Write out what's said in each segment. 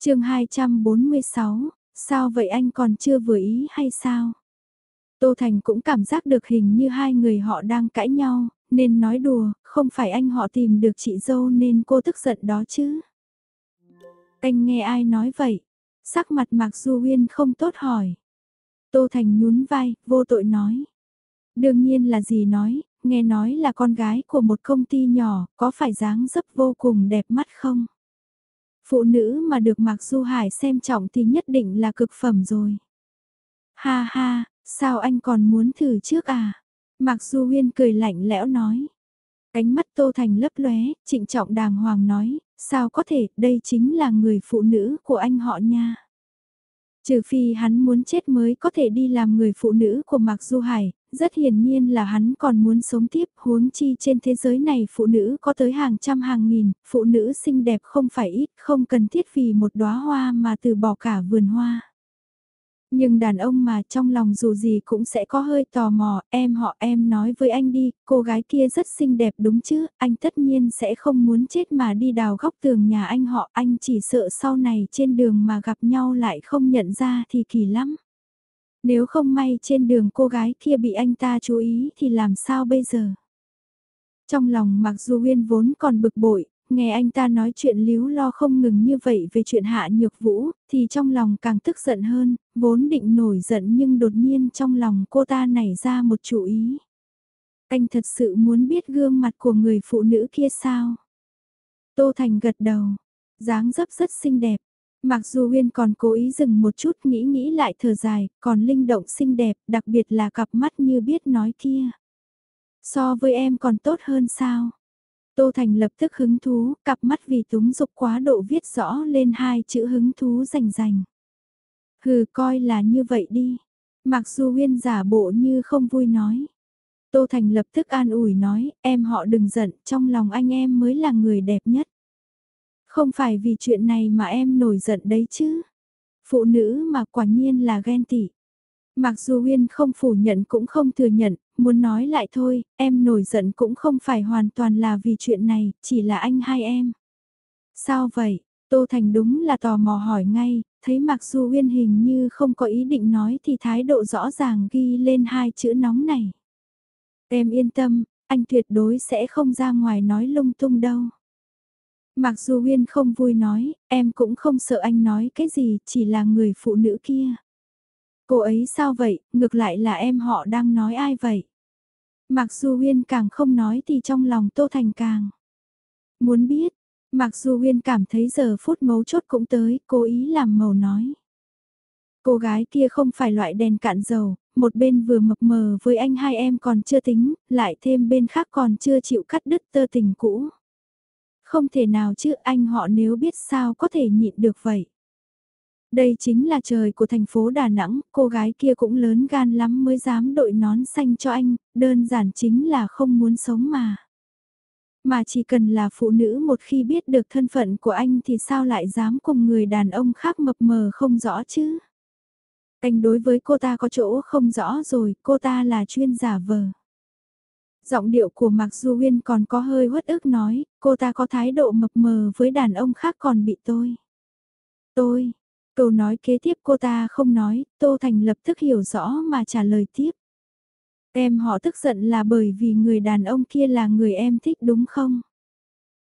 chương 246, sao vậy anh còn chưa vừa ý hay sao? Tô Thành cũng cảm giác được hình như hai người họ đang cãi nhau, nên nói đùa, không phải anh họ tìm được chị dâu nên cô tức giận đó chứ. Anh nghe ai nói vậy? Sắc mặt Mạc Du Uyên không tốt hỏi. Tô Thành nhún vai, vô tội nói. Đương nhiên là gì nói, nghe nói là con gái của một công ty nhỏ, có phải dáng dấp vô cùng đẹp mắt không? Phụ nữ mà được Mạc Du Hải xem trọng thì nhất định là cực phẩm rồi. Ha ha, sao anh còn muốn thử trước à? Mạc Du Huyên cười lạnh lẽo nói. Cánh mắt Tô Thành lấp lóe, trịnh trọng đàng hoàng nói, sao có thể, đây chính là người phụ nữ của anh họ nha. Trừ phi hắn muốn chết mới có thể đi làm người phụ nữ của Mạc Du Hải, rất hiển nhiên là hắn còn muốn sống tiếp huống chi trên thế giới này phụ nữ có tới hàng trăm hàng nghìn, phụ nữ xinh đẹp không phải ít, không cần thiết vì một đóa hoa mà từ bỏ cả vườn hoa. Nhưng đàn ông mà trong lòng dù gì cũng sẽ có hơi tò mò, em họ em nói với anh đi, cô gái kia rất xinh đẹp đúng chứ, anh tất nhiên sẽ không muốn chết mà đi đào góc tường nhà anh họ, anh chỉ sợ sau này trên đường mà gặp nhau lại không nhận ra thì kỳ lắm. Nếu không may trên đường cô gái kia bị anh ta chú ý thì làm sao bây giờ? Trong lòng mặc dù Uyên vốn còn bực bội, nghe anh ta nói chuyện líu lo không ngừng như vậy về chuyện hạ nhược vũ, thì trong lòng càng tức giận hơn, vốn định nổi giận nhưng đột nhiên trong lòng cô ta nảy ra một chủ ý. Anh thật sự muốn biết gương mặt của người phụ nữ kia sao? Tô Thành gật đầu, dáng dấp rất xinh đẹp. Mặc dù uyên còn cố ý dừng một chút nghĩ nghĩ lại thở dài, còn linh động xinh đẹp, đặc biệt là cặp mắt như biết nói kia. So với em còn tốt hơn sao? Tô Thành lập tức hứng thú, cặp mắt vì túng dục quá độ viết rõ lên hai chữ hứng thú rành rành. Hừ coi là như vậy đi. Mặc dù Huyên giả bộ như không vui nói. Tô Thành lập tức an ủi nói, em họ đừng giận, trong lòng anh em mới là người đẹp nhất. Không phải vì chuyện này mà em nổi giận đấy chứ. Phụ nữ mà quả nhiên là ghen tị. Mặc dù Huyên không phủ nhận cũng không thừa nhận, muốn nói lại thôi, em nổi giận cũng không phải hoàn toàn là vì chuyện này, chỉ là anh hai em. Sao vậy? Tô Thành đúng là tò mò hỏi ngay, thấy Mặc dù uyên hình như không có ý định nói thì thái độ rõ ràng ghi lên hai chữ nóng này. Em yên tâm, anh tuyệt đối sẽ không ra ngoài nói lung tung đâu. Mặc dù uyên không vui nói, em cũng không sợ anh nói cái gì, chỉ là người phụ nữ kia. Cô ấy sao vậy, ngược lại là em họ đang nói ai vậy? Mặc dù Huyên càng không nói thì trong lòng Tô Thành càng. Muốn biết, mặc dù Huyên cảm thấy giờ phút mấu chốt cũng tới, cố ý làm màu nói. Cô gái kia không phải loại đèn cạn dầu, một bên vừa mập mờ với anh hai em còn chưa tính, lại thêm bên khác còn chưa chịu cắt đứt tơ tình cũ. Không thể nào chứ anh họ nếu biết sao có thể nhịn được vậy. Đây chính là trời của thành phố Đà Nẵng, cô gái kia cũng lớn gan lắm mới dám đội nón xanh cho anh, đơn giản chính là không muốn sống mà. Mà chỉ cần là phụ nữ một khi biết được thân phận của anh thì sao lại dám cùng người đàn ông khác mập mờ không rõ chứ? Anh đối với cô ta có chỗ không rõ rồi, cô ta là chuyên giả vờ. Giọng điệu của Mạc Du Huyên còn có hơi uất ức nói, cô ta có thái độ mập mờ với đàn ông khác còn bị tôi. Tôi, câu nói kế tiếp cô ta không nói, Tô Thành lập tức hiểu rõ mà trả lời tiếp. Em họ tức giận là bởi vì người đàn ông kia là người em thích đúng không?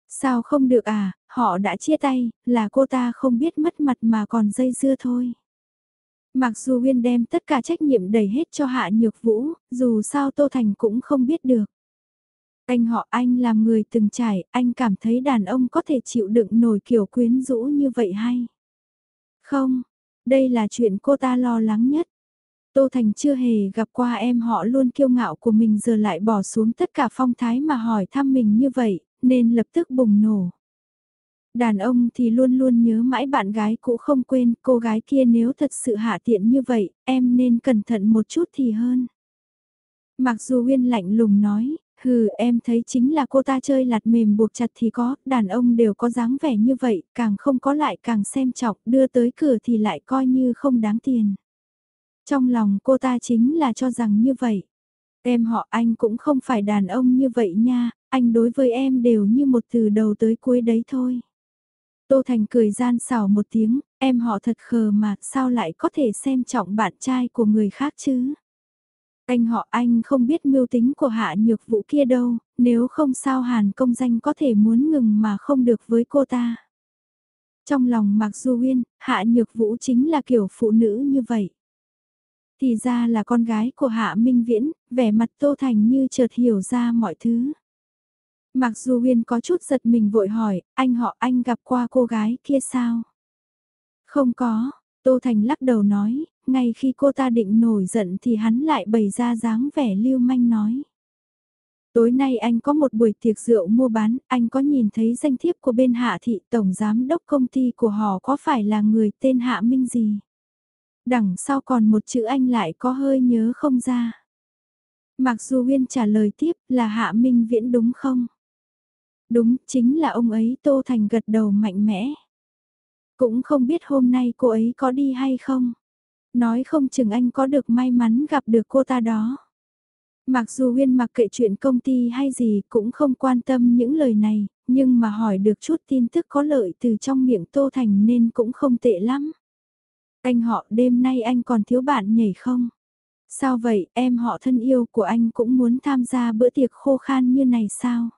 Sao không được à, họ đã chia tay, là cô ta không biết mất mặt mà còn dây dưa thôi. Mặc dù Nguyên đem tất cả trách nhiệm đẩy hết cho Hạ Nhược Vũ, dù sao Tô Thành cũng không biết được. Anh họ anh làm người từng trải, anh cảm thấy đàn ông có thể chịu đựng nổi kiểu quyến rũ như vậy hay? Không, đây là chuyện cô ta lo lắng nhất. Tô Thành chưa hề gặp qua em họ luôn kiêu ngạo của mình giờ lại bỏ xuống tất cả phong thái mà hỏi thăm mình như vậy, nên lập tức bùng nổ. Đàn ông thì luôn luôn nhớ mãi bạn gái cũ không quên, cô gái kia nếu thật sự hạ tiện như vậy, em nên cẩn thận một chút thì hơn. Mặc dù uyên lạnh lùng nói, hừ em thấy chính là cô ta chơi lạt mềm buộc chặt thì có, đàn ông đều có dáng vẻ như vậy, càng không có lại càng xem trọng, đưa tới cửa thì lại coi như không đáng tiền. Trong lòng cô ta chính là cho rằng như vậy. Em họ anh cũng không phải đàn ông như vậy nha, anh đối với em đều như một từ đầu tới cuối đấy thôi. Tô Thành cười gian xảo một tiếng, em họ thật khờ mà sao lại có thể xem trọng bạn trai của người khác chứ? Anh họ anh không biết mưu tính của hạ nhược vũ kia đâu, nếu không sao hàn công danh có thể muốn ngừng mà không được với cô ta. Trong lòng Mạc Du Uyên, hạ nhược vũ chính là kiểu phụ nữ như vậy. Thì ra là con gái của hạ minh viễn, vẻ mặt Tô Thành như chợt hiểu ra mọi thứ. Mạc Du Uyên có chút giật mình vội hỏi, anh họ anh gặp qua cô gái kia sao? Không có, Tô Thành lắc đầu nói, ngay khi cô ta định nổi giận thì hắn lại bày ra dáng vẻ lưu manh nói. Tối nay anh có một buổi tiệc rượu mua bán, anh có nhìn thấy danh thiếp của bên Hạ Thị Tổng Giám Đốc công ty của họ có phải là người tên Hạ Minh gì? Đằng sau còn một chữ anh lại có hơi nhớ không ra. Mặc dù Huyên trả lời tiếp là Hạ Minh Viễn đúng không? Đúng, chính là ông ấy Tô Thành gật đầu mạnh mẽ. Cũng không biết hôm nay cô ấy có đi hay không. Nói không chừng anh có được may mắn gặp được cô ta đó. Mặc dù Huyên mặc kệ chuyện công ty hay gì cũng không quan tâm những lời này, nhưng mà hỏi được chút tin tức có lợi từ trong miệng Tô Thành nên cũng không tệ lắm. Anh họ đêm nay anh còn thiếu bạn nhảy không? Sao vậy em họ thân yêu của anh cũng muốn tham gia bữa tiệc khô khan như này sao?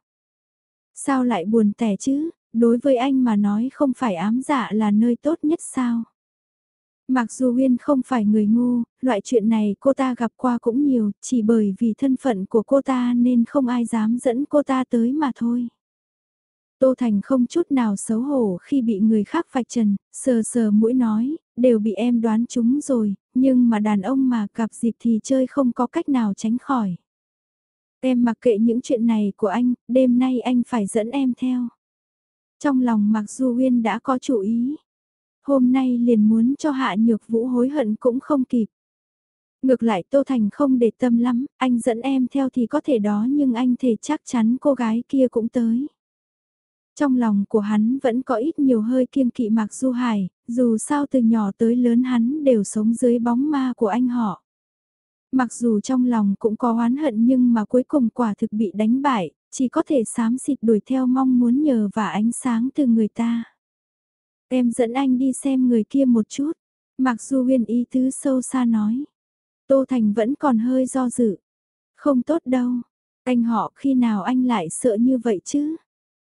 Sao lại buồn tẻ chứ, đối với anh mà nói không phải ám dạ là nơi tốt nhất sao? Mặc dù Huyên không phải người ngu, loại chuyện này cô ta gặp qua cũng nhiều, chỉ bởi vì thân phận của cô ta nên không ai dám dẫn cô ta tới mà thôi. Tô Thành không chút nào xấu hổ khi bị người khác vạch trần, sờ sờ mũi nói, đều bị em đoán chúng rồi, nhưng mà đàn ông mà gặp dịp thì chơi không có cách nào tránh khỏi. Em mặc kệ những chuyện này của anh, đêm nay anh phải dẫn em theo. Trong lòng mặc dù Uyên đã có chủ ý. Hôm nay liền muốn cho Hạ Nhược Vũ hối hận cũng không kịp. Ngược lại Tô Thành không để tâm lắm, anh dẫn em theo thì có thể đó nhưng anh thể chắc chắn cô gái kia cũng tới. Trong lòng của hắn vẫn có ít nhiều hơi kiêng kỵ Mạc Du Hải, dù sao từ nhỏ tới lớn hắn đều sống dưới bóng ma của anh họ. Mặc dù trong lòng cũng có oán hận nhưng mà cuối cùng quả thực bị đánh bại, chỉ có thể xám xịt đuổi theo mong muốn nhờ và ánh sáng từ người ta. Em dẫn anh đi xem người kia một chút. Mặc dù huyền ý tứ sâu xa nói. Tô Thành vẫn còn hơi do dự. Không tốt đâu. Anh họ khi nào anh lại sợ như vậy chứ?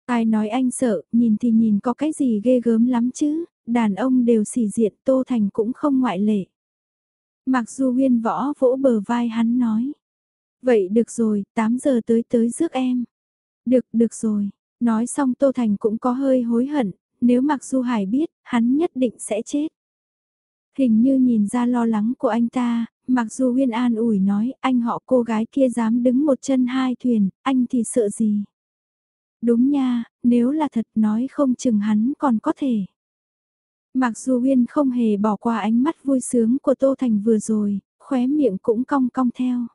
Ai nói anh sợ, nhìn thì nhìn có cái gì ghê gớm lắm chứ, đàn ông đều xỉ diện Tô Thành cũng không ngoại lệ. Mặc dù huyên võ vỗ bờ vai hắn nói. Vậy được rồi, 8 giờ tới tới rước em. Được, được rồi. Nói xong Tô Thành cũng có hơi hối hận, nếu Mặc Du Hải biết, hắn nhất định sẽ chết. Hình như nhìn ra lo lắng của anh ta, Mặc dù Huyên an ủi nói anh họ cô gái kia dám đứng một chân hai thuyền, anh thì sợ gì? Đúng nha, nếu là thật nói không chừng hắn còn có thể. Mặc dù Huyên không hề bỏ qua ánh mắt vui sướng của Tô Thành vừa rồi, khóe miệng cũng cong cong theo.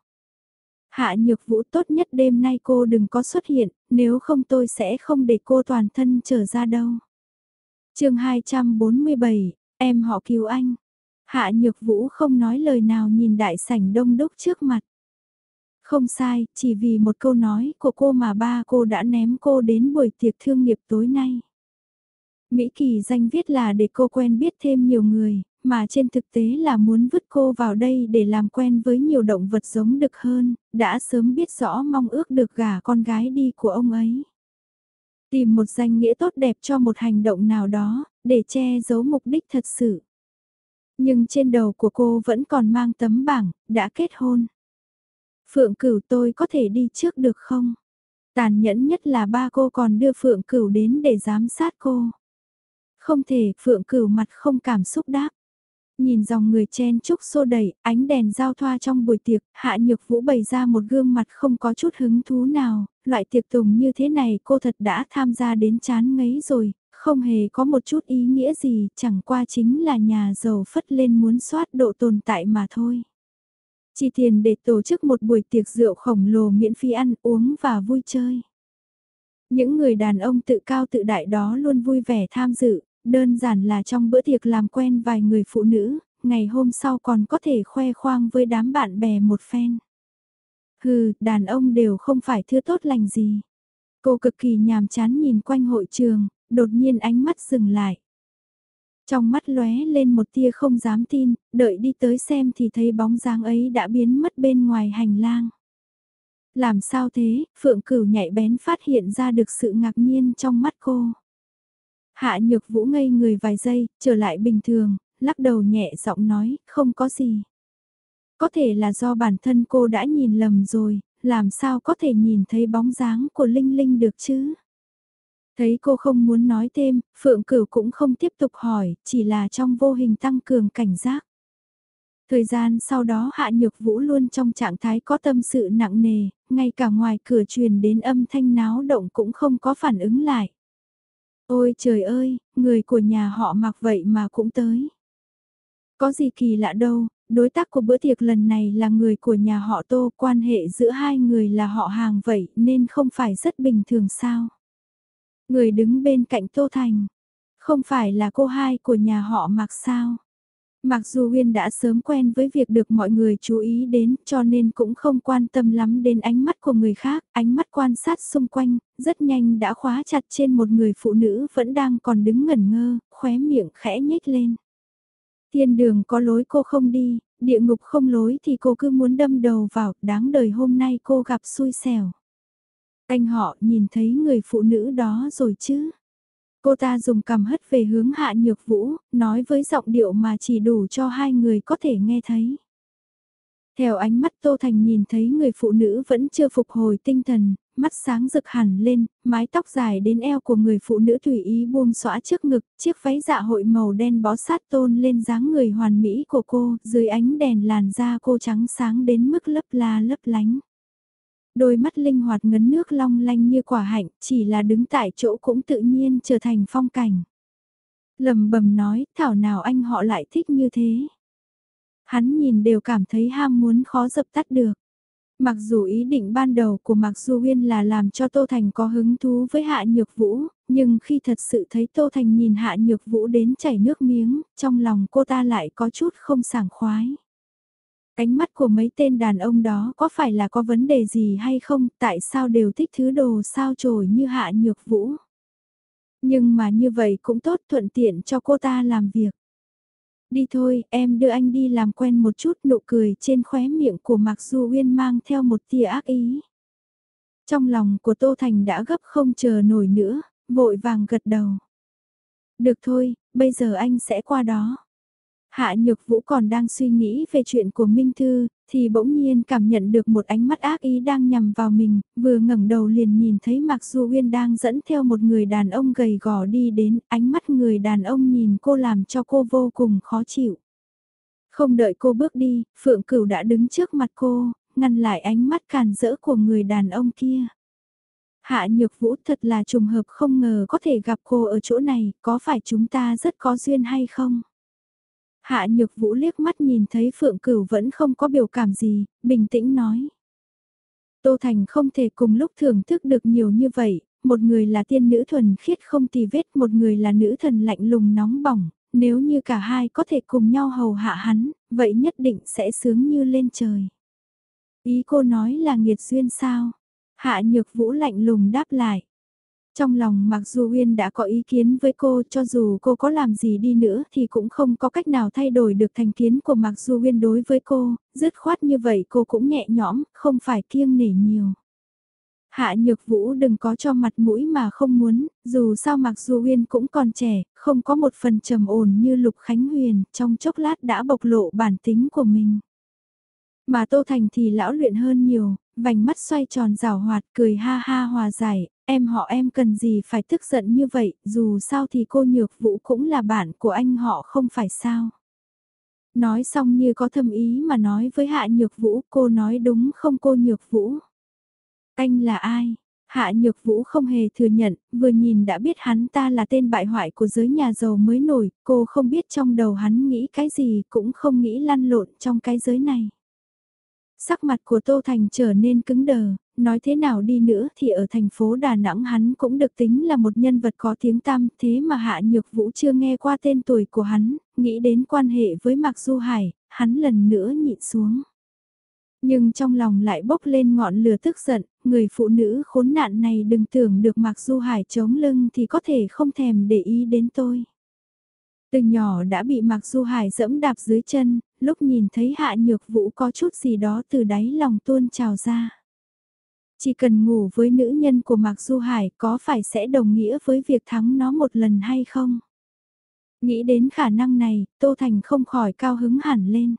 Hạ nhược vũ tốt nhất đêm nay cô đừng có xuất hiện, nếu không tôi sẽ không để cô toàn thân trở ra đâu chương 247, em họ cứu anh. Hạ nhược vũ không nói lời nào nhìn đại sảnh đông đúc trước mặt. Không sai, chỉ vì một câu nói của cô mà ba cô đã ném cô đến buổi tiệc thương nghiệp tối nay. Mỹ Kỳ danh viết là để cô quen biết thêm nhiều người, mà trên thực tế là muốn vứt cô vào đây để làm quen với nhiều động vật giống đực hơn, đã sớm biết rõ mong ước được gả con gái đi của ông ấy. Tìm một danh nghĩa tốt đẹp cho một hành động nào đó, để che giấu mục đích thật sự. Nhưng trên đầu của cô vẫn còn mang tấm bảng, đã kết hôn. Phượng cửu tôi có thể đi trước được không? Tàn nhẫn nhất là ba cô còn đưa Phượng cửu đến để giám sát cô. Không thể, Phượng cửu mặt không cảm xúc đáp. Nhìn dòng người chen chúc xô đẩy, ánh đèn giao thoa trong buổi tiệc, Hạ Nhược Vũ bày ra một gương mặt không có chút hứng thú nào, loại tiệc tùng như thế này cô thật đã tham gia đến chán ngấy rồi, không hề có một chút ý nghĩa gì, chẳng qua chính là nhà giàu phất lên muốn soát độ tồn tại mà thôi. chỉ tiền để tổ chức một buổi tiệc rượu khổng lồ miễn phí ăn uống và vui chơi. Những người đàn ông tự cao tự đại đó luôn vui vẻ tham dự, đơn giản là trong bữa tiệc làm quen vài người phụ nữ, ngày hôm sau còn có thể khoe khoang với đám bạn bè một phen. Hừ, đàn ông đều không phải thứ tốt lành gì. Cô cực kỳ nhàm chán nhìn quanh hội trường, đột nhiên ánh mắt dừng lại. Trong mắt lóe lên một tia không dám tin, đợi đi tới xem thì thấy bóng dáng ấy đã biến mất bên ngoài hành lang. Làm sao thế, Phượng Cửu nhạy bén phát hiện ra được sự ngạc nhiên trong mắt cô. Hạ nhược vũ ngây người vài giây, trở lại bình thường, lắc đầu nhẹ giọng nói, không có gì. Có thể là do bản thân cô đã nhìn lầm rồi, làm sao có thể nhìn thấy bóng dáng của Linh Linh được chứ? Thấy cô không muốn nói thêm, Phượng Cửu cũng không tiếp tục hỏi, chỉ là trong vô hình tăng cường cảnh giác. Thời gian sau đó Hạ Nhược Vũ luôn trong trạng thái có tâm sự nặng nề, ngay cả ngoài cửa truyền đến âm thanh náo động cũng không có phản ứng lại. Ôi trời ơi, người của nhà họ mặc vậy mà cũng tới. Có gì kỳ lạ đâu, đối tác của bữa tiệc lần này là người của nhà họ Tô, quan hệ giữa hai người là họ hàng vậy nên không phải rất bình thường sao. Người đứng bên cạnh Tô Thành, không phải là cô hai của nhà họ mặc sao. Mặc dù Uyên đã sớm quen với việc được mọi người chú ý đến cho nên cũng không quan tâm lắm đến ánh mắt của người khác, ánh mắt quan sát xung quanh, rất nhanh đã khóa chặt trên một người phụ nữ vẫn đang còn đứng ngẩn ngơ, khóe miệng khẽ nhếch lên. Thiên đường có lối cô không đi, địa ngục không lối thì cô cứ muốn đâm đầu vào, đáng đời hôm nay cô gặp xui xẻo. Anh họ nhìn thấy người phụ nữ đó rồi chứ? Cô ta dùng cầm hất về hướng hạ nhược vũ, nói với giọng điệu mà chỉ đủ cho hai người có thể nghe thấy. Theo ánh mắt Tô Thành nhìn thấy người phụ nữ vẫn chưa phục hồi tinh thần, mắt sáng rực hẳn lên, mái tóc dài đến eo của người phụ nữ tùy ý buông xõa trước ngực, chiếc váy dạ hội màu đen bó sát tôn lên dáng người hoàn mỹ của cô, dưới ánh đèn làn da cô trắng sáng đến mức lấp la lấp lánh. Đôi mắt linh hoạt ngấn nước long lanh như quả hạnh, chỉ là đứng tại chỗ cũng tự nhiên trở thành phong cảnh. Lầm bầm nói, thảo nào anh họ lại thích như thế. Hắn nhìn đều cảm thấy ham muốn khó dập tắt được. Mặc dù ý định ban đầu của Mạc Du Uyên là làm cho Tô Thành có hứng thú với Hạ Nhược Vũ, nhưng khi thật sự thấy Tô Thành nhìn Hạ Nhược Vũ đến chảy nước miếng, trong lòng cô ta lại có chút không sảng khoái. Ánh mắt của mấy tên đàn ông đó có phải là có vấn đề gì hay không, tại sao đều thích thứ đồ sao trồi như Hạ Nhược Vũ. Nhưng mà như vậy cũng tốt thuận tiện cho cô ta làm việc. Đi thôi, em đưa anh đi làm quen một chút nụ cười trên khóe miệng của Mạc Du Uyên mang theo một tia ác ý. Trong lòng của Tô Thành đã gấp không chờ nổi nữa, vội vàng gật đầu. Được thôi, bây giờ anh sẽ qua đó. Hạ Nhược Vũ còn đang suy nghĩ về chuyện của Minh Thư, thì bỗng nhiên cảm nhận được một ánh mắt ác ý đang nhằm vào mình, vừa ngẩng đầu liền nhìn thấy Mạc Du Uyên đang dẫn theo một người đàn ông gầy gò đi đến, ánh mắt người đàn ông nhìn cô làm cho cô vô cùng khó chịu. Không đợi cô bước đi, Phượng Cửu đã đứng trước mặt cô, ngăn lại ánh mắt càn rỡ của người đàn ông kia. Hạ Nhược Vũ thật là trùng hợp không ngờ có thể gặp cô ở chỗ này, có phải chúng ta rất có duyên hay không? Hạ nhược vũ liếc mắt nhìn thấy Phượng Cửu vẫn không có biểu cảm gì, bình tĩnh nói. Tô Thành không thể cùng lúc thưởng thức được nhiều như vậy, một người là tiên nữ thuần khiết không tì vết, một người là nữ thần lạnh lùng nóng bỏng, nếu như cả hai có thể cùng nhau hầu hạ hắn, vậy nhất định sẽ sướng như lên trời. Ý cô nói là nghiệt duyên sao? Hạ nhược vũ lạnh lùng đáp lại. Trong lòng mặc dù Uyên đã có ý kiến với cô cho dù cô có làm gì đi nữa thì cũng không có cách nào thay đổi được thành kiến của Mặc Du Uyên đối với cô, dứt khoát như vậy cô cũng nhẹ nhõm, không phải kiêng nể nhiều. Hạ Nhược Vũ đừng có cho mặt mũi mà không muốn, dù sao Mặc Du Uyên cũng còn trẻ, không có một phần trầm ổn như Lục Khánh Huyền, trong chốc lát đã bộc lộ bản tính của mình. Mà Tô Thành thì lão luyện hơn nhiều, vành mắt xoay tròn rào hoạt cười ha ha hòa giải, em họ em cần gì phải tức giận như vậy, dù sao thì cô Nhược Vũ cũng là bạn của anh họ không phải sao. Nói xong như có thâm ý mà nói với Hạ Nhược Vũ, cô nói đúng không cô Nhược Vũ? Anh là ai? Hạ Nhược Vũ không hề thừa nhận, vừa nhìn đã biết hắn ta là tên bại hoại của giới nhà giàu mới nổi, cô không biết trong đầu hắn nghĩ cái gì cũng không nghĩ lăn lộn trong cái giới này. Sắc mặt của Tô Thành trở nên cứng đờ, nói thế nào đi nữa thì ở thành phố Đà Nẵng hắn cũng được tính là một nhân vật có tiếng tăm thế mà Hạ Nhược Vũ chưa nghe qua tên tuổi của hắn, nghĩ đến quan hệ với Mạc Du Hải, hắn lần nữa nhịn xuống. Nhưng trong lòng lại bốc lên ngọn lửa tức giận, người phụ nữ khốn nạn này đừng tưởng được Mạc Du Hải chống lưng thì có thể không thèm để ý đến tôi. Từ nhỏ đã bị Mạc Du Hải dẫm đạp dưới chân, lúc nhìn thấy Hạ Nhược Vũ có chút gì đó từ đáy lòng tuôn trào ra. Chỉ cần ngủ với nữ nhân của Mạc Du Hải có phải sẽ đồng nghĩa với việc thắng nó một lần hay không? Nghĩ đến khả năng này, Tô Thành không khỏi cao hứng hẳn lên.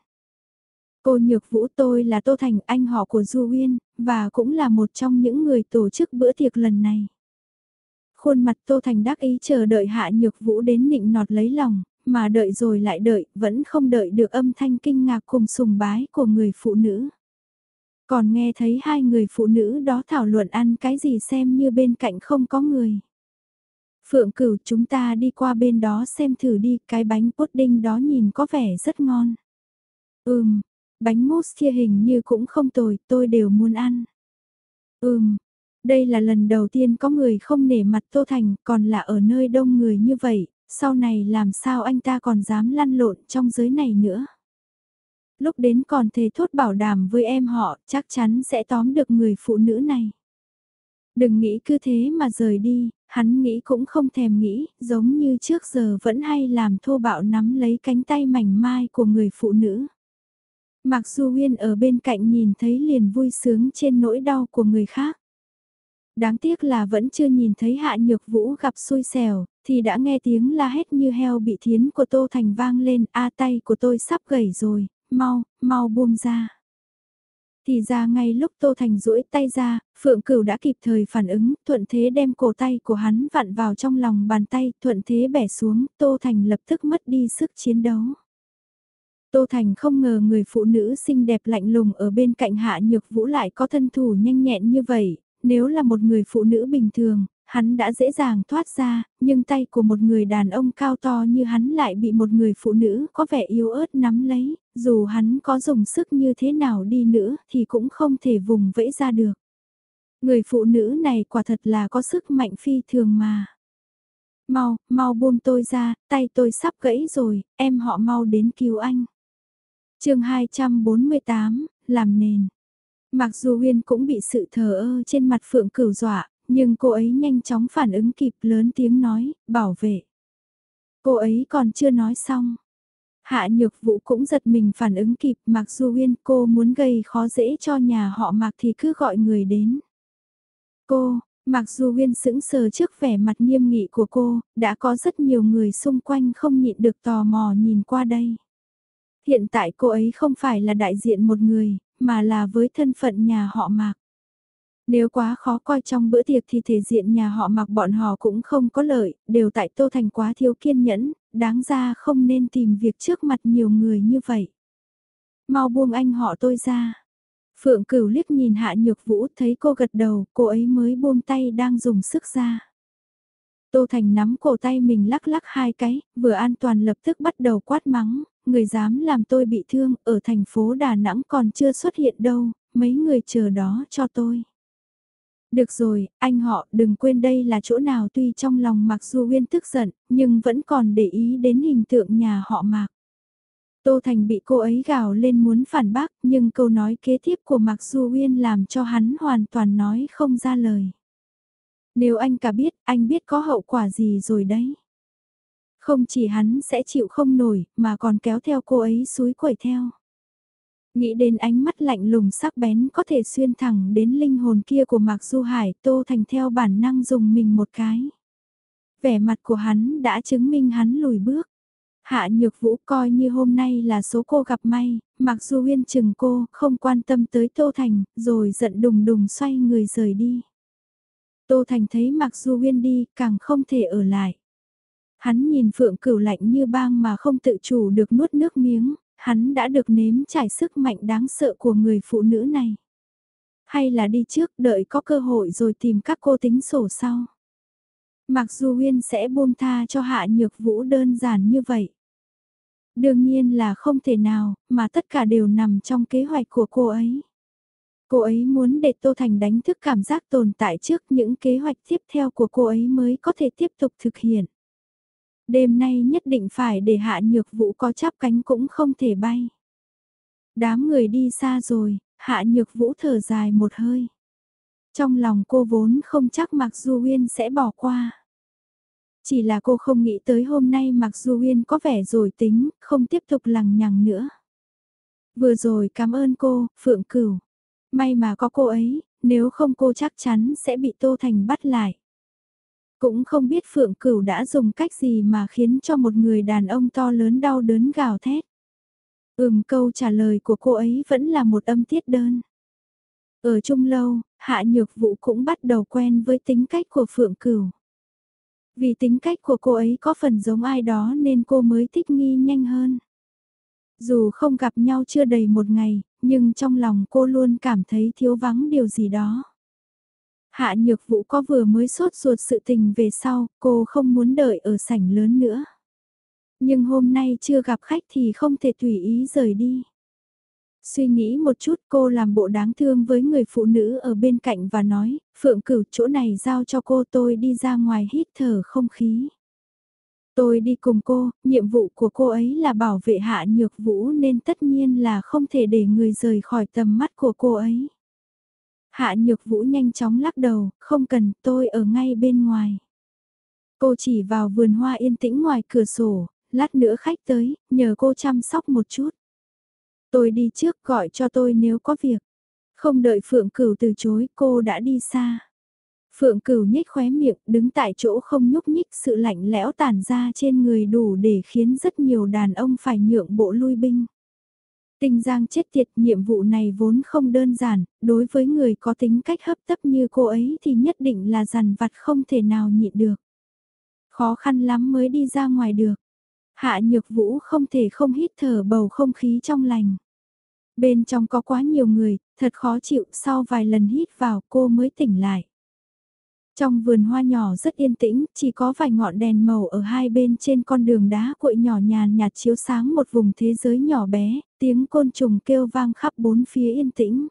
Cô Nhược Vũ tôi là Tô Thành anh họ của Du Uyên, và cũng là một trong những người tổ chức bữa tiệc lần này. Khuôn mặt Tô Thành đắc ý chờ đợi Hạ Nhược Vũ đến nịnh nọt lấy lòng, mà đợi rồi lại đợi, vẫn không đợi được âm thanh kinh ngạc cùng sùng bái của người phụ nữ. Còn nghe thấy hai người phụ nữ đó thảo luận ăn cái gì xem như bên cạnh không có người. Phượng cửu chúng ta đi qua bên đó xem thử đi, cái bánh pudding đó nhìn có vẻ rất ngon. Ừm, bánh mousse kia hình như cũng không tồi, tôi đều muốn ăn. Ừm, đây là lần đầu tiên có người không nể mặt Tô Thành, còn là ở nơi đông người như vậy, sau này làm sao anh ta còn dám lăn lộn trong giới này nữa. Lúc đến còn thề thốt bảo đảm với em họ, chắc chắn sẽ tóm được người phụ nữ này. Đừng nghĩ cứ thế mà rời đi, hắn nghĩ cũng không thèm nghĩ, giống như trước giờ vẫn hay làm thô bạo nắm lấy cánh tay mảnh mai của người phụ nữ. Mặc dù Uyên ở bên cạnh nhìn thấy liền vui sướng trên nỗi đau của người khác. Đáng tiếc là vẫn chưa nhìn thấy Hạ Nhược Vũ gặp xui xẻo, thì đã nghe tiếng la hét như heo bị thiến của Tô Thành vang lên, a tay của tôi sắp gầy rồi, mau, mau buông ra. Thì ra ngay lúc Tô Thành duỗi tay ra, Phượng Cửu đã kịp thời phản ứng, thuận thế đem cổ tay của hắn vặn vào trong lòng bàn tay, thuận thế bẻ xuống, Tô Thành lập tức mất đi sức chiến đấu. Tô Thành không ngờ người phụ nữ xinh đẹp lạnh lùng ở bên cạnh Hạ Nhược Vũ lại có thân thủ nhanh nhẹn như vậy, nếu là một người phụ nữ bình thường, hắn đã dễ dàng thoát ra, nhưng tay của một người đàn ông cao to như hắn lại bị một người phụ nữ có vẻ yếu ớt nắm lấy, dù hắn có dùng sức như thế nào đi nữa thì cũng không thể vùng vẫy ra được. Người phụ nữ này quả thật là có sức mạnh phi thường mà. Mau, mau buông tôi ra, tay tôi sắp gãy rồi, em họ mau đến cứu anh. chương 248, làm nền. Mặc dù Huyên cũng bị sự thờ ơ trên mặt Phượng Cửu dọa, nhưng cô ấy nhanh chóng phản ứng kịp lớn tiếng nói, bảo vệ. Cô ấy còn chưa nói xong. Hạ nhược vũ cũng giật mình phản ứng kịp mặc dù Uyên cô muốn gây khó dễ cho nhà họ Mạc thì cứ gọi người đến. Cô, mặc dù Uyên sững sờ trước vẻ mặt nghiêm nghị của cô, đã có rất nhiều người xung quanh không nhịn được tò mò nhìn qua đây. Hiện tại cô ấy không phải là đại diện một người, mà là với thân phận nhà họ Mạc. Nếu quá khó coi trong bữa tiệc thì thể diện nhà họ mặc bọn họ cũng không có lợi, đều tại Tô Thành quá thiếu kiên nhẫn, đáng ra không nên tìm việc trước mặt nhiều người như vậy. Mau buông anh họ tôi ra. Phượng cửu liếc nhìn Hạ Nhược Vũ thấy cô gật đầu, cô ấy mới buông tay đang dùng sức ra. Tô Thành nắm cổ tay mình lắc lắc hai cái, vừa an toàn lập tức bắt đầu quát mắng, người dám làm tôi bị thương, ở thành phố Đà Nẵng còn chưa xuất hiện đâu, mấy người chờ đó cho tôi. Được rồi, anh họ đừng quên đây là chỗ nào tuy trong lòng Mạc Du Huyên tức giận, nhưng vẫn còn để ý đến hình tượng nhà họ Mạc. Tô Thành bị cô ấy gào lên muốn phản bác, nhưng câu nói kế tiếp của Mạc Du Huyên làm cho hắn hoàn toàn nói không ra lời. Nếu anh cả biết, anh biết có hậu quả gì rồi đấy. Không chỉ hắn sẽ chịu không nổi, mà còn kéo theo cô ấy suối quẩy theo. Nghĩ đến ánh mắt lạnh lùng sắc bén có thể xuyên thẳng đến linh hồn kia của Mạc Du Hải, Tô Thành theo bản năng dùng mình một cái. Vẻ mặt của hắn đã chứng minh hắn lùi bước. Hạ Nhược Vũ coi như hôm nay là số cô gặp may, Mạc Du Huyên chừng cô, không quan tâm tới Tô Thành, rồi giận đùng đùng xoay người rời đi. Tô Thành thấy Mạc Du Huyên đi, càng không thể ở lại. Hắn nhìn Phượng Cửu lạnh như băng mà không tự chủ được nuốt nước miếng, hắn đã được nếm trải sức mạnh đáng sợ của người phụ nữ này. Hay là đi trước đợi có cơ hội rồi tìm các cô tính sổ sau. Mặc dù Huyên sẽ buông tha cho Hạ Nhược Vũ đơn giản như vậy. Đương nhiên là không thể nào, mà tất cả đều nằm trong kế hoạch của cô ấy. Cô ấy muốn để Tô Thành đánh thức cảm giác tồn tại trước những kế hoạch tiếp theo của cô ấy mới có thể tiếp tục thực hiện. Đêm nay nhất định phải để hạ nhược vũ có chắp cánh cũng không thể bay. Đám người đi xa rồi, hạ nhược vũ thở dài một hơi. Trong lòng cô vốn không chắc Mạc Du Uyên sẽ bỏ qua. Chỉ là cô không nghĩ tới hôm nay Mạc Du Uyên có vẻ rồi tính, không tiếp tục lằng nhằng nữa. Vừa rồi cảm ơn cô, Phượng Cửu. May mà có cô ấy, nếu không cô chắc chắn sẽ bị Tô Thành bắt lại. Cũng không biết Phượng Cửu đã dùng cách gì mà khiến cho một người đàn ông to lớn đau đớn gào thét. Ừm câu trả lời của cô ấy vẫn là một âm tiết đơn. Ở chung lâu, Hạ Nhược Vũ cũng bắt đầu quen với tính cách của Phượng Cửu. Vì tính cách của cô ấy có phần giống ai đó nên cô mới thích nghi nhanh hơn. Dù không gặp nhau chưa đầy một ngày, nhưng trong lòng cô luôn cảm thấy thiếu vắng điều gì đó. Hạ nhược vũ có vừa mới sốt ruột sự tình về sau, cô không muốn đợi ở sảnh lớn nữa. Nhưng hôm nay chưa gặp khách thì không thể tùy ý rời đi. Suy nghĩ một chút cô làm bộ đáng thương với người phụ nữ ở bên cạnh và nói, Phượng cửu chỗ này giao cho cô tôi đi ra ngoài hít thở không khí. Tôi đi cùng cô, nhiệm vụ của cô ấy là bảo vệ hạ nhược vũ nên tất nhiên là không thể để người rời khỏi tầm mắt của cô ấy. Hạ nhược vũ nhanh chóng lắc đầu, không cần, tôi ở ngay bên ngoài. Cô chỉ vào vườn hoa yên tĩnh ngoài cửa sổ, lát nữa khách tới, nhờ cô chăm sóc một chút. Tôi đi trước gọi cho tôi nếu có việc. Không đợi Phượng Cửu từ chối, cô đã đi xa. Phượng Cửu nhếch khóe miệng, đứng tại chỗ không nhúc nhích, sự lạnh lẽo tản ra trên người đủ để khiến rất nhiều đàn ông phải nhượng bộ lui binh. Tinh Giang chết tiệt nhiệm vụ này vốn không đơn giản, đối với người có tính cách hấp tấp như cô ấy thì nhất định là dằn vặt không thể nào nhịn được. Khó khăn lắm mới đi ra ngoài được. Hạ nhược vũ không thể không hít thở bầu không khí trong lành. Bên trong có quá nhiều người, thật khó chịu sau vài lần hít vào cô mới tỉnh lại. Trong vườn hoa nhỏ rất yên tĩnh, chỉ có vài ngọn đèn màu ở hai bên trên con đường đá cuội nhỏ nhàn nhạt chiếu sáng một vùng thế giới nhỏ bé, tiếng côn trùng kêu vang khắp bốn phía yên tĩnh.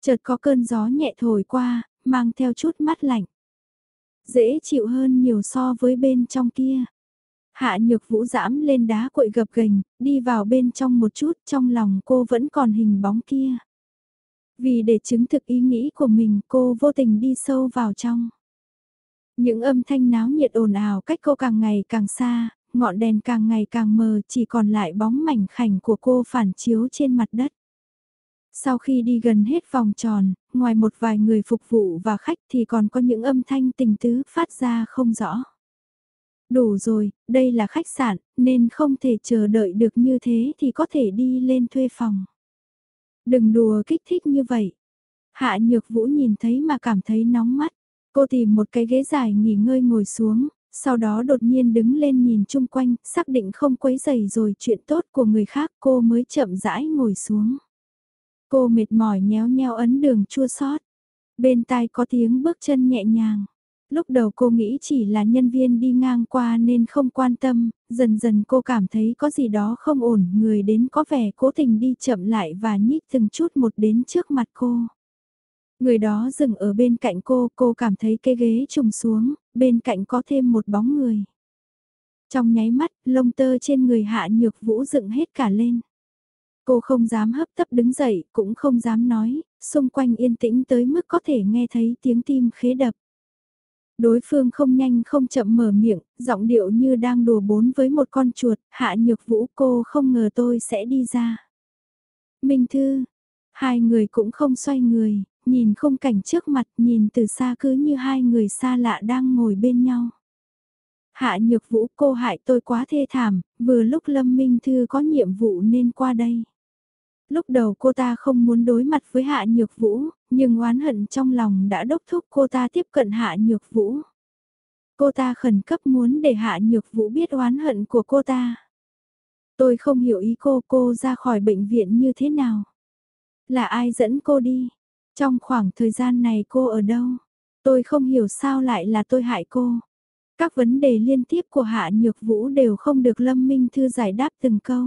Chợt có cơn gió nhẹ thổi qua, mang theo chút mát lạnh. Dễ chịu hơn nhiều so với bên trong kia. Hạ nhược vũ giãm lên đá cuội gập ghềnh, đi vào bên trong một chút, trong lòng cô vẫn còn hình bóng kia. Vì để chứng thực ý nghĩ của mình cô vô tình đi sâu vào trong. Những âm thanh náo nhiệt ồn ào cách cô càng ngày càng xa, ngọn đèn càng ngày càng mờ chỉ còn lại bóng mảnh khảnh của cô phản chiếu trên mặt đất. Sau khi đi gần hết vòng tròn, ngoài một vài người phục vụ và khách thì còn có những âm thanh tình tứ phát ra không rõ. Đủ rồi, đây là khách sạn, nên không thể chờ đợi được như thế thì có thể đi lên thuê phòng. Đừng đùa kích thích như vậy. Hạ nhược vũ nhìn thấy mà cảm thấy nóng mắt. Cô tìm một cái ghế dài nghỉ ngơi ngồi xuống, sau đó đột nhiên đứng lên nhìn chung quanh, xác định không quấy dày rồi chuyện tốt của người khác cô mới chậm rãi ngồi xuống. Cô mệt mỏi nhéo nhéo ấn đường chua sót. Bên tai có tiếng bước chân nhẹ nhàng. Lúc đầu cô nghĩ chỉ là nhân viên đi ngang qua nên không quan tâm, dần dần cô cảm thấy có gì đó không ổn, người đến có vẻ cố tình đi chậm lại và nhích từng chút một đến trước mặt cô. Người đó dừng ở bên cạnh cô, cô cảm thấy cái ghế trùng xuống, bên cạnh có thêm một bóng người. Trong nháy mắt, lông tơ trên người hạ nhược vũ dựng hết cả lên. Cô không dám hấp tấp đứng dậy, cũng không dám nói, xung quanh yên tĩnh tới mức có thể nghe thấy tiếng tim khế đập. Đối phương không nhanh không chậm mở miệng, giọng điệu như đang đùa bốn với một con chuột, hạ nhược vũ cô không ngờ tôi sẽ đi ra. Minh Thư, hai người cũng không xoay người, nhìn không cảnh trước mặt nhìn từ xa cứ như hai người xa lạ đang ngồi bên nhau. Hạ nhược vũ cô hại tôi quá thê thảm, vừa lúc Lâm Minh Thư có nhiệm vụ nên qua đây. Lúc đầu cô ta không muốn đối mặt với Hạ Nhược Vũ, nhưng oán hận trong lòng đã đốc thúc cô ta tiếp cận Hạ Nhược Vũ. Cô ta khẩn cấp muốn để Hạ Nhược Vũ biết oán hận của cô ta. Tôi không hiểu ý cô cô ra khỏi bệnh viện như thế nào. Là ai dẫn cô đi? Trong khoảng thời gian này cô ở đâu? Tôi không hiểu sao lại là tôi hại cô. Các vấn đề liên tiếp của Hạ Nhược Vũ đều không được Lâm Minh Thư giải đáp từng câu.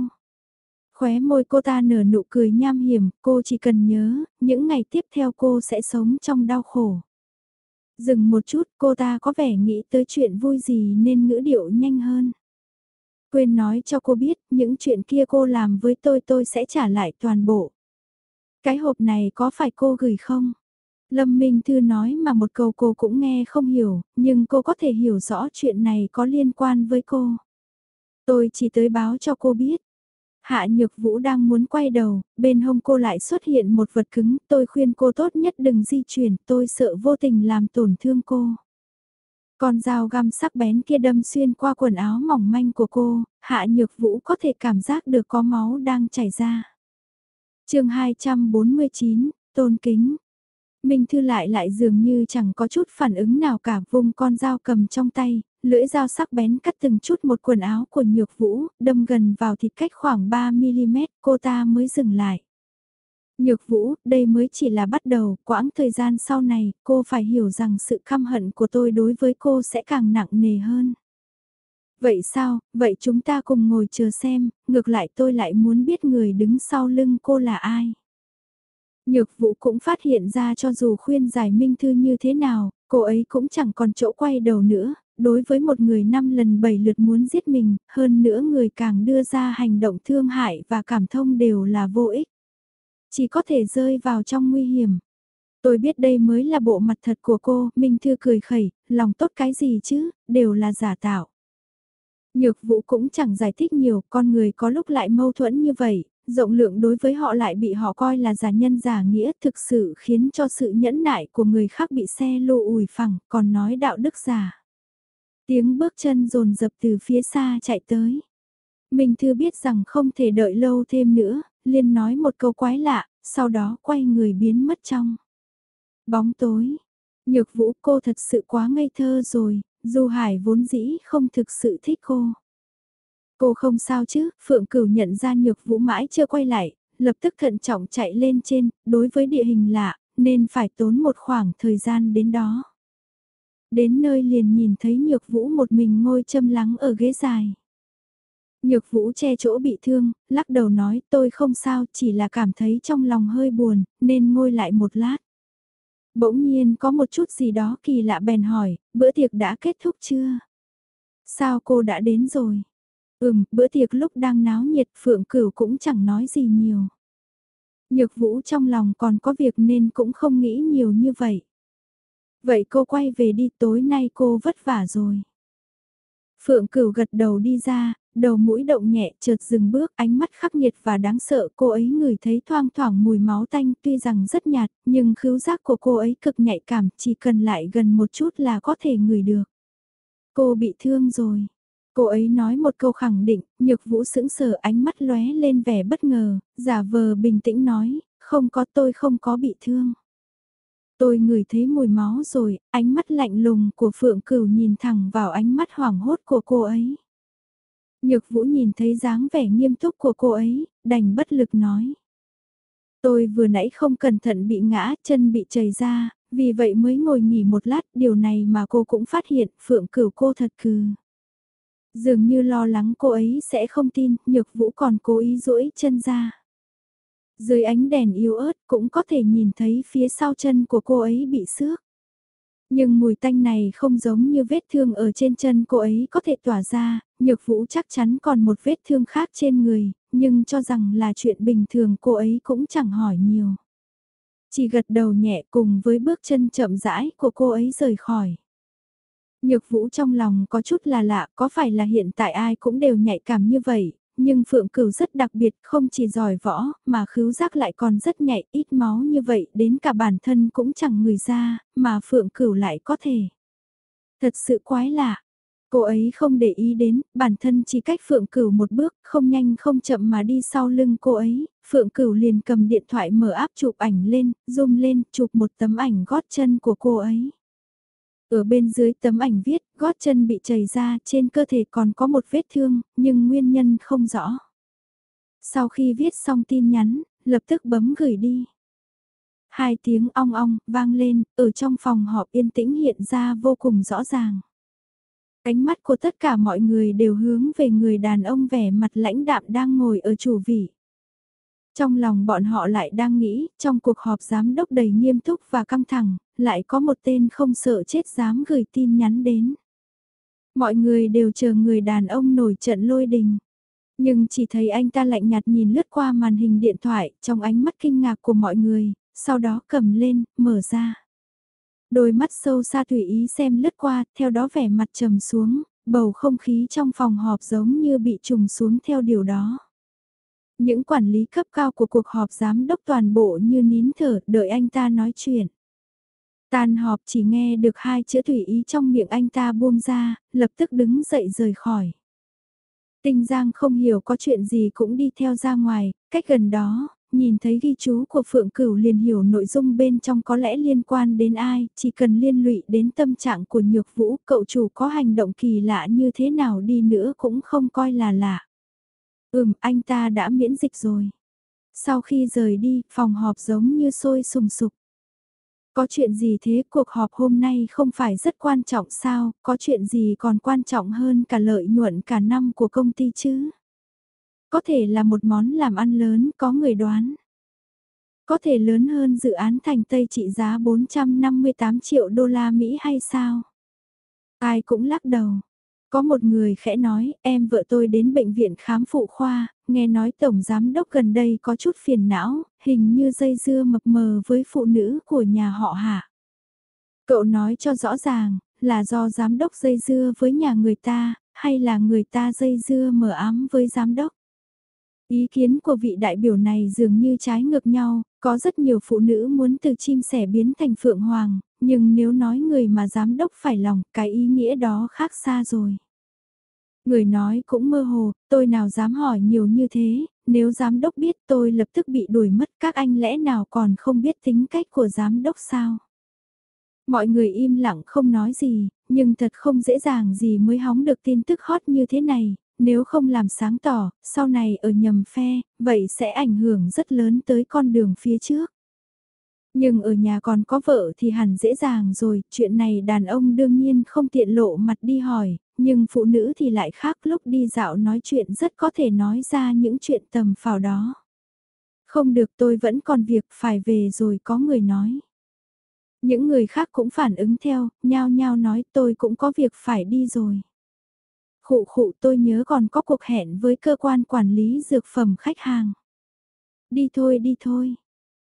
Khóe môi cô ta nở nụ cười nham hiểm, cô chỉ cần nhớ, những ngày tiếp theo cô sẽ sống trong đau khổ. Dừng một chút, cô ta có vẻ nghĩ tới chuyện vui gì nên ngữ điệu nhanh hơn. Quên nói cho cô biết, những chuyện kia cô làm với tôi tôi sẽ trả lại toàn bộ. Cái hộp này có phải cô gửi không? Lâm Minh Thư nói mà một câu cô cũng nghe không hiểu, nhưng cô có thể hiểu rõ chuyện này có liên quan với cô. Tôi chỉ tới báo cho cô biết. Hạ Nhược Vũ đang muốn quay đầu, bên hông cô lại xuất hiện một vật cứng, tôi khuyên cô tốt nhất đừng di chuyển, tôi sợ vô tình làm tổn thương cô. Con dao găm sắc bén kia đâm xuyên qua quần áo mỏng manh của cô, Hạ Nhược Vũ có thể cảm giác được có máu đang chảy ra. chương 249, Tôn Kính Minh Thư lại lại dường như chẳng có chút phản ứng nào cả vùng con dao cầm trong tay, lưỡi dao sắc bén cắt từng chút một quần áo của nhược vũ, đâm gần vào thịt cách khoảng 3mm, cô ta mới dừng lại. Nhược vũ, đây mới chỉ là bắt đầu, quãng thời gian sau này, cô phải hiểu rằng sự căm hận của tôi đối với cô sẽ càng nặng nề hơn. Vậy sao, vậy chúng ta cùng ngồi chờ xem, ngược lại tôi lại muốn biết người đứng sau lưng cô là ai. Nhược vũ cũng phát hiện ra cho dù khuyên giải minh thư như thế nào, cô ấy cũng chẳng còn chỗ quay đầu nữa, đối với một người năm lần bảy lượt muốn giết mình, hơn nữa người càng đưa ra hành động thương hại và cảm thông đều là vô ích. Chỉ có thể rơi vào trong nguy hiểm. Tôi biết đây mới là bộ mặt thật của cô, Minh Thư cười khẩy, lòng tốt cái gì chứ, đều là giả tạo. Nhược vũ cũng chẳng giải thích nhiều, con người có lúc lại mâu thuẫn như vậy, rộng lượng đối với họ lại bị họ coi là giả nhân giả nghĩa thực sự khiến cho sự nhẫn nại của người khác bị xe lô ủi phẳng, còn nói đạo đức giả. Tiếng bước chân rồn dập từ phía xa chạy tới. Minh Thư biết rằng không thể đợi lâu thêm nữa, liền nói một câu quái lạ, sau đó quay người biến mất trong. Bóng tối. Nhược vũ cô thật sự quá ngây thơ rồi, dù Hải vốn dĩ không thực sự thích cô. Cô không sao chứ, Phượng Cửu nhận ra nhược vũ mãi chưa quay lại, lập tức thận trọng chạy lên trên, đối với địa hình lạ, nên phải tốn một khoảng thời gian đến đó. Đến nơi liền nhìn thấy nhược vũ một mình ngồi châm lắng ở ghế dài. Nhược vũ che chỗ bị thương, lắc đầu nói tôi không sao chỉ là cảm thấy trong lòng hơi buồn, nên ngồi lại một lát. Bỗng nhiên có một chút gì đó kỳ lạ bèn hỏi, bữa tiệc đã kết thúc chưa? Sao cô đã đến rồi? Ừm, bữa tiệc lúc đang náo nhiệt Phượng Cửu cũng chẳng nói gì nhiều. Nhược vũ trong lòng còn có việc nên cũng không nghĩ nhiều như vậy. Vậy cô quay về đi tối nay cô vất vả rồi. Phượng Cửu gật đầu đi ra, đầu mũi động nhẹ chợt dừng bước ánh mắt khắc nghiệt và đáng sợ cô ấy ngửi thấy thoang thoảng mùi máu tanh tuy rằng rất nhạt nhưng khứu giác của cô ấy cực nhạy cảm chỉ cần lại gần một chút là có thể ngửi được. Cô bị thương rồi. Cô ấy nói một câu khẳng định, nhược vũ sững sờ ánh mắt lóe lên vẻ bất ngờ, giả vờ bình tĩnh nói, không có tôi không có bị thương. Tôi ngửi thấy mùi máu rồi, ánh mắt lạnh lùng của Phượng Cửu nhìn thẳng vào ánh mắt hoảng hốt của cô ấy. Nhược vũ nhìn thấy dáng vẻ nghiêm túc của cô ấy, đành bất lực nói. Tôi vừa nãy không cẩn thận bị ngã, chân bị chảy ra, vì vậy mới ngồi nghỉ một lát, điều này mà cô cũng phát hiện, Phượng Cửu cô thật cừ. Dường như lo lắng cô ấy sẽ không tin, nhược vũ còn cố ý duỗi chân ra. Dưới ánh đèn yếu ớt cũng có thể nhìn thấy phía sau chân của cô ấy bị xước. Nhưng mùi tanh này không giống như vết thương ở trên chân cô ấy có thể tỏa ra, nhược vũ chắc chắn còn một vết thương khác trên người, nhưng cho rằng là chuyện bình thường cô ấy cũng chẳng hỏi nhiều. Chỉ gật đầu nhẹ cùng với bước chân chậm rãi của cô ấy rời khỏi. Nhược vũ trong lòng có chút là lạ, có phải là hiện tại ai cũng đều nhạy cảm như vậy, nhưng Phượng Cửu rất đặc biệt, không chỉ giỏi võ, mà khứu giác lại còn rất nhạy, ít máu như vậy, đến cả bản thân cũng chẳng người ra, mà Phượng Cửu lại có thể. Thật sự quái lạ. Cô ấy không để ý đến, bản thân chỉ cách Phượng Cửu một bước, không nhanh không chậm mà đi sau lưng cô ấy, Phượng Cửu liền cầm điện thoại mở áp chụp ảnh lên, zoom lên, chụp một tấm ảnh gót chân của cô ấy. Ở bên dưới tấm ảnh viết, gót chân bị chảy ra, trên cơ thể còn có một vết thương, nhưng nguyên nhân không rõ. Sau khi viết xong tin nhắn, lập tức bấm gửi đi. Hai tiếng ong ong vang lên, ở trong phòng họp yên tĩnh hiện ra vô cùng rõ ràng. Ánh mắt của tất cả mọi người đều hướng về người đàn ông vẻ mặt lãnh đạm đang ngồi ở chủ vị. Trong lòng bọn họ lại đang nghĩ, trong cuộc họp giám đốc đầy nghiêm túc và căng thẳng, lại có một tên không sợ chết dám gửi tin nhắn đến. Mọi người đều chờ người đàn ông nổi trận lôi đình. Nhưng chỉ thấy anh ta lạnh nhạt nhìn lướt qua màn hình điện thoại trong ánh mắt kinh ngạc của mọi người, sau đó cầm lên, mở ra. Đôi mắt sâu xa tùy ý xem lướt qua, theo đó vẻ mặt trầm xuống, bầu không khí trong phòng họp giống như bị trùng xuống theo điều đó. Những quản lý cấp cao của cuộc họp giám đốc toàn bộ như nín thở đợi anh ta nói chuyện. Tan họp chỉ nghe được hai chữ thủy ý trong miệng anh ta buông ra, lập tức đứng dậy rời khỏi. Tinh Giang không hiểu có chuyện gì cũng đi theo ra ngoài, cách gần đó, nhìn thấy ghi chú của Phượng Cửu liền hiểu nội dung bên trong có lẽ liên quan đến ai, chỉ cần liên lụy đến tâm trạng của Nhược Vũ, cậu chủ có hành động kỳ lạ như thế nào đi nữa cũng không coi là lạ. Ừm, anh ta đã miễn dịch rồi. Sau khi rời đi, phòng họp giống như sôi sùng sục. Có chuyện gì thế cuộc họp hôm nay không phải rất quan trọng sao, có chuyện gì còn quan trọng hơn cả lợi nhuận cả năm của công ty chứ? Có thể là một món làm ăn lớn có người đoán. Có thể lớn hơn dự án thành Tây trị giá 458 triệu đô la Mỹ hay sao? Ai cũng lắc đầu. Có một người khẽ nói, em vợ tôi đến bệnh viện khám phụ khoa, nghe nói tổng giám đốc gần đây có chút phiền não, hình như dây dưa mập mờ với phụ nữ của nhà họ hạ. Cậu nói cho rõ ràng, là do giám đốc dây dưa với nhà người ta, hay là người ta dây dưa mờ ám với giám đốc. Ý kiến của vị đại biểu này dường như trái ngược nhau, có rất nhiều phụ nữ muốn từ chim sẻ biến thành phượng hoàng, nhưng nếu nói người mà giám đốc phải lòng, cái ý nghĩa đó khác xa rồi. Người nói cũng mơ hồ, tôi nào dám hỏi nhiều như thế, nếu giám đốc biết tôi lập tức bị đuổi mất các anh lẽ nào còn không biết tính cách của giám đốc sao. Mọi người im lặng không nói gì, nhưng thật không dễ dàng gì mới hóng được tin tức hot như thế này, nếu không làm sáng tỏ, sau này ở nhầm phe, vậy sẽ ảnh hưởng rất lớn tới con đường phía trước. Nhưng ở nhà còn có vợ thì hẳn dễ dàng rồi, chuyện này đàn ông đương nhiên không tiện lộ mặt đi hỏi, nhưng phụ nữ thì lại khác lúc đi dạo nói chuyện rất có thể nói ra những chuyện tầm phào đó. Không được tôi vẫn còn việc phải về rồi có người nói. Những người khác cũng phản ứng theo, nhao nhao nói tôi cũng có việc phải đi rồi. Khụ khụ tôi nhớ còn có cuộc hẹn với cơ quan quản lý dược phẩm khách hàng. Đi thôi đi thôi.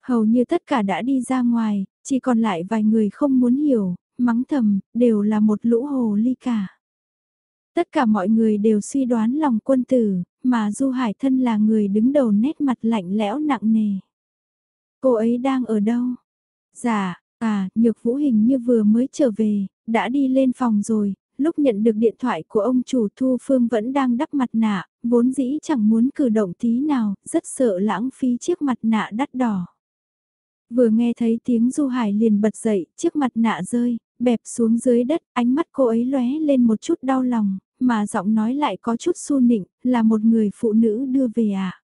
Hầu như tất cả đã đi ra ngoài, chỉ còn lại vài người không muốn hiểu, mắng thầm, đều là một lũ hồ ly cả. Tất cả mọi người đều suy đoán lòng quân tử, mà Du Hải thân là người đứng đầu nét mặt lạnh lẽo nặng nề. Cô ấy đang ở đâu? Dạ, à, Nhược Vũ hình như vừa mới trở về, đã đi lên phòng rồi, lúc nhận được điện thoại của ông chủ Thu Phương vẫn đang đắp mặt nạ, vốn dĩ chẳng muốn cử động tí nào, rất sợ lãng phí chiếc mặt nạ đắt đỏ. Vừa nghe thấy tiếng Du Hải liền bật dậy, chiếc mặt nạ rơi, bẹp xuống dưới đất, ánh mắt cô ấy lóe lên một chút đau lòng, mà giọng nói lại có chút su nịnh, là một người phụ nữ đưa về à.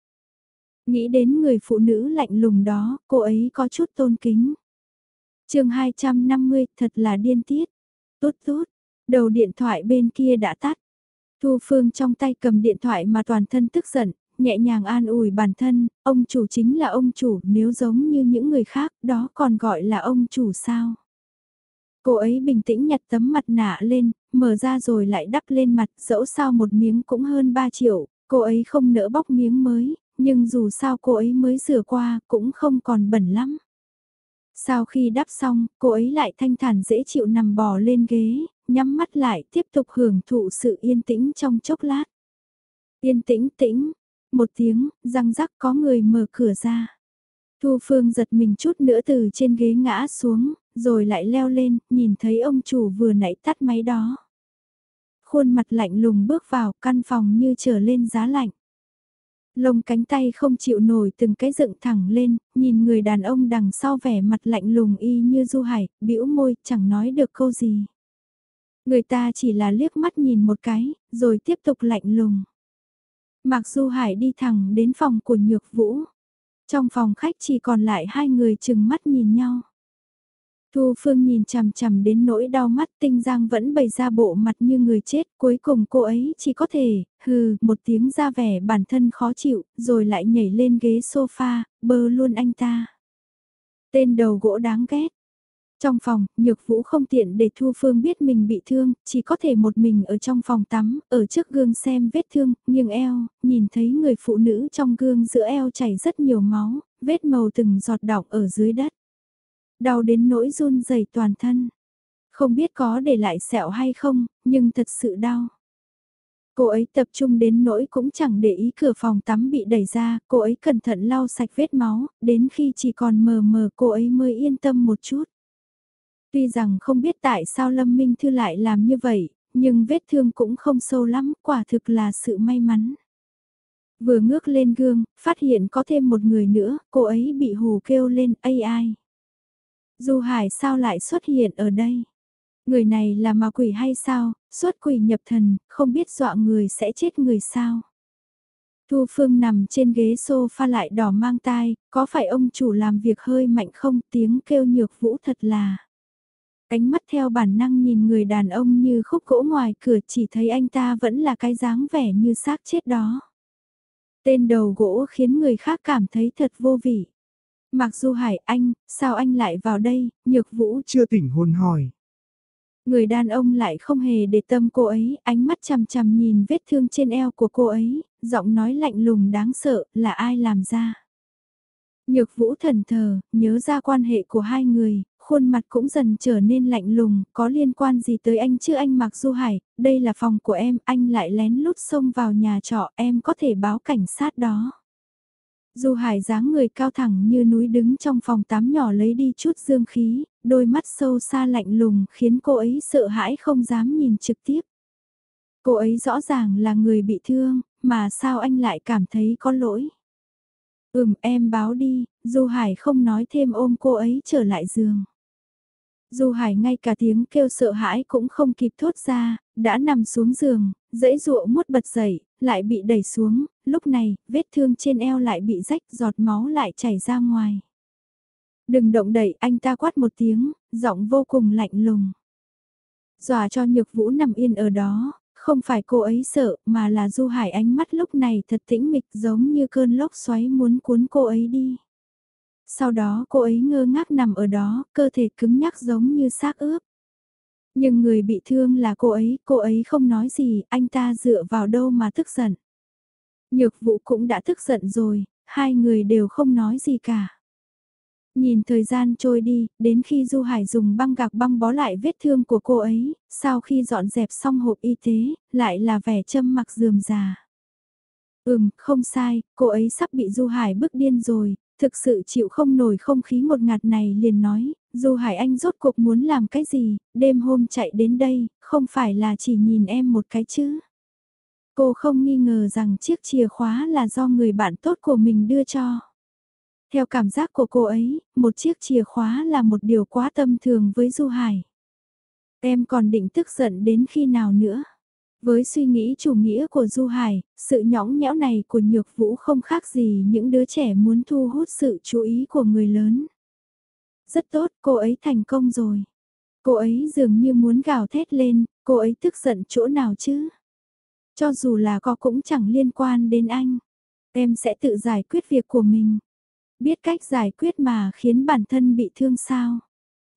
Nghĩ đến người phụ nữ lạnh lùng đó, cô ấy có chút tôn kính. chương 250 thật là điên tiết. Tốt tốt, đầu điện thoại bên kia đã tắt. Thu Phương trong tay cầm điện thoại mà toàn thân tức giận, nhẹ nhàng an ủi bản thân, ông chủ chính là ông chủ, nếu giống như những người khác, đó còn gọi là ông chủ sao? Cô ấy bình tĩnh nhặt tấm mặt nạ lên, mở ra rồi lại đắp lên mặt, dẫu sao một miếng cũng hơn 3 triệu, cô ấy không nỡ bóc miếng mới, nhưng dù sao cô ấy mới rửa qua, cũng không còn bẩn lắm. Sau khi đắp xong, cô ấy lại thanh thản dễ chịu nằm bò lên ghế, nhắm mắt lại tiếp tục hưởng thụ sự yên tĩnh trong chốc lát. Yên tĩnh tĩnh, một tiếng, răng rắc có người mở cửa ra. Thu Phương giật mình chút nữa từ trên ghế ngã xuống, rồi lại leo lên, nhìn thấy ông chủ vừa nãy tắt máy đó. Khuôn mặt lạnh lùng bước vào căn phòng như trở lên giá lạnh. Lông cánh tay không chịu nổi từng cái dựng thẳng lên, nhìn người đàn ông đằng sau vẻ mặt lạnh lùng y như du hải, bĩu môi, chẳng nói được câu gì. Người ta chỉ là liếc mắt nhìn một cái, rồi tiếp tục lạnh lùng. Mặc Du Hải đi thẳng đến phòng của Nhược Vũ. Trong phòng khách chỉ còn lại hai người chừng mắt nhìn nhau. Thu Phương nhìn chằm chằm đến nỗi đau mắt tinh giang vẫn bày ra bộ mặt như người chết. Cuối cùng cô ấy chỉ có thể, hừ, một tiếng ra vẻ bản thân khó chịu, rồi lại nhảy lên ghế sofa, bơ luôn anh ta. Tên đầu gỗ đáng ghét. Trong phòng, nhược vũ không tiện để Thu Phương biết mình bị thương, chỉ có thể một mình ở trong phòng tắm, ở trước gương xem vết thương, nghiêng eo, nhìn thấy người phụ nữ trong gương giữa eo chảy rất nhiều máu, vết màu từng giọt đọng ở dưới đất. Đau đến nỗi run rẩy toàn thân. Không biết có để lại sẹo hay không, nhưng thật sự đau. Cô ấy tập trung đến nỗi cũng chẳng để ý cửa phòng tắm bị đẩy ra, cô ấy cẩn thận lau sạch vết máu, đến khi chỉ còn mờ mờ cô ấy mới yên tâm một chút. Tuy rằng không biết tại sao Lâm Minh Thư lại làm như vậy, nhưng vết thương cũng không sâu lắm, quả thực là sự may mắn. Vừa ngước lên gương, phát hiện có thêm một người nữa, cô ấy bị hù kêu lên AI. ai Du Hải sao lại xuất hiện ở đây? Người này là ma quỷ hay sao, xuất quỷ nhập thần, không biết dọa người sẽ chết người sao? Thu Phương nằm trên ghế sofa lại đỏ mang tai, có phải ông chủ làm việc hơi mạnh không tiếng kêu nhược vũ thật là. Cánh mắt theo bản năng nhìn người đàn ông như khúc gỗ ngoài cửa chỉ thấy anh ta vẫn là cái dáng vẻ như xác chết đó. Tên đầu gỗ khiến người khác cảm thấy thật vô vị. Mặc dù Hải anh, sao anh lại vào đây, nhược vũ chưa tỉnh hồn hỏi. Người đàn ông lại không hề để tâm cô ấy, ánh mắt chằm chằm nhìn vết thương trên eo của cô ấy, giọng nói lạnh lùng đáng sợ, là ai làm ra. Nhược vũ thần thờ, nhớ ra quan hệ của hai người, khuôn mặt cũng dần trở nên lạnh lùng, có liên quan gì tới anh chứ anh Mạc Du Hải, đây là phòng của em, anh lại lén lút xông vào nhà trọ, em có thể báo cảnh sát đó. Du Hải dáng người cao thẳng như núi đứng trong phòng tắm nhỏ lấy đi chút dương khí, đôi mắt sâu xa lạnh lùng khiến cô ấy sợ hãi không dám nhìn trực tiếp. Cô ấy rõ ràng là người bị thương, mà sao anh lại cảm thấy có lỗi? Ừm em báo đi, Du Hải không nói thêm ôm cô ấy trở lại giường. Du Hải ngay cả tiếng kêu sợ hãi cũng không kịp thốt ra, đã nằm xuống giường, dãy dụa mút bật dậy, lại bị đẩy xuống, lúc này, vết thương trên eo lại bị rách, giọt máu lại chảy ra ngoài. Đừng động đậy, anh ta quát một tiếng, giọng vô cùng lạnh lùng. Dòa cho nhược vũ nằm yên ở đó, không phải cô ấy sợ, mà là Du Hải ánh mắt lúc này thật tĩnh mịch giống như cơn lốc xoáy muốn cuốn cô ấy đi. Sau đó cô ấy ngơ ngác nằm ở đó, cơ thể cứng nhắc giống như xác ướp. Nhưng người bị thương là cô ấy, cô ấy không nói gì, anh ta dựa vào đâu mà tức giận. Nhược vụ cũng đã tức giận rồi, hai người đều không nói gì cả. Nhìn thời gian trôi đi, đến khi Du Hải dùng băng gạc băng bó lại vết thương của cô ấy, sau khi dọn dẹp xong hộp y tế, lại là vẻ châm mặc dườm già. Ừm, không sai, cô ấy sắp bị Du Hải bức điên rồi, thực sự chịu không nổi không khí một ngạt này liền nói, dù Hải Anh rốt cuộc muốn làm cái gì, đêm hôm chạy đến đây, không phải là chỉ nhìn em một cái chứ. Cô không nghi ngờ rằng chiếc chìa khóa là do người bạn tốt của mình đưa cho. Theo cảm giác của cô ấy, một chiếc chìa khóa là một điều quá tâm thường với Du Hải. Em còn định tức giận đến khi nào nữa? Với suy nghĩ chủ nghĩa của Du Hải, sự nhõng nhẽo này của Nhược Vũ không khác gì những đứa trẻ muốn thu hút sự chú ý của người lớn. Rất tốt, cô ấy thành công rồi. Cô ấy dường như muốn gào thét lên, cô ấy tức giận chỗ nào chứ? Cho dù là có cũng chẳng liên quan đến anh. Em sẽ tự giải quyết việc của mình. Biết cách giải quyết mà khiến bản thân bị thương sao?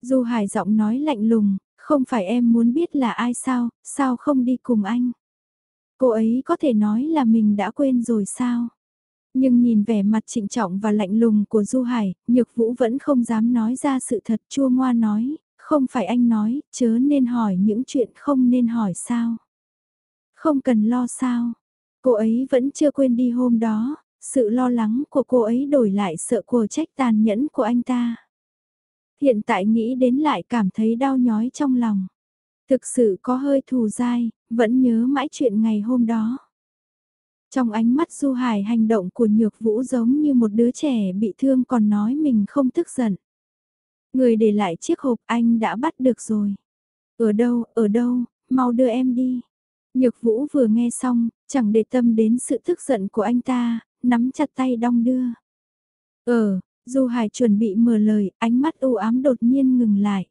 Du Hải giọng nói lạnh lùng, không phải em muốn biết là ai sao, sao không đi cùng anh? Cô ấy có thể nói là mình đã quên rồi sao? Nhưng nhìn vẻ mặt trịnh trọng và lạnh lùng của Du Hải, Nhược Vũ vẫn không dám nói ra sự thật chua ngoa nói, không phải anh nói, chớ nên hỏi những chuyện không nên hỏi sao. Không cần lo sao, cô ấy vẫn chưa quên đi hôm đó, sự lo lắng của cô ấy đổi lại sợ của trách tàn nhẫn của anh ta. Hiện tại nghĩ đến lại cảm thấy đau nhói trong lòng. Thực sự có hơi thù dai, vẫn nhớ mãi chuyện ngày hôm đó. Trong ánh mắt Du Hải hành động của Nhược Vũ giống như một đứa trẻ bị thương còn nói mình không tức giận. Người để lại chiếc hộp anh đã bắt được rồi. Ở đâu, ở đâu, mau đưa em đi. Nhược Vũ vừa nghe xong, chẳng để tâm đến sự tức giận của anh ta, nắm chặt tay đong đưa. Ờ, Du Hải chuẩn bị mở lời, ánh mắt u ám đột nhiên ngừng lại.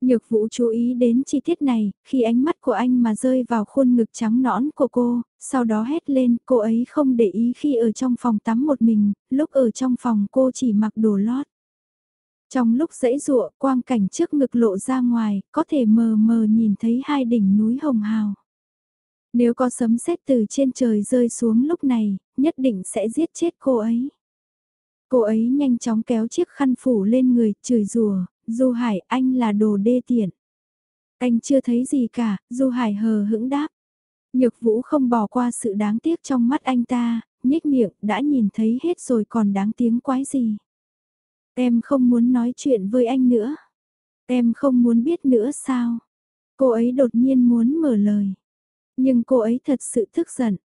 Nhược vũ chú ý đến chi tiết này, khi ánh mắt của anh mà rơi vào khuôn ngực trắng nõn của cô, sau đó hét lên, cô ấy không để ý khi ở trong phòng tắm một mình, lúc ở trong phòng cô chỉ mặc đồ lót. Trong lúc dãy rụa, quang cảnh trước ngực lộ ra ngoài, có thể mờ mờ nhìn thấy hai đỉnh núi hồng hào. Nếu có sấm sét từ trên trời rơi xuống lúc này, nhất định sẽ giết chết cô ấy. Cô ấy nhanh chóng kéo chiếc khăn phủ lên người, chửi rủa, Du Hải anh là đồ đê tiện. Anh chưa thấy gì cả, Du Hải hờ hững đáp. Nhược vũ không bỏ qua sự đáng tiếc trong mắt anh ta, nhếch miệng, đã nhìn thấy hết rồi còn đáng tiếng quái gì. Em không muốn nói chuyện với anh nữa. Em không muốn biết nữa sao? Cô ấy đột nhiên muốn mở lời. Nhưng cô ấy thật sự tức giận.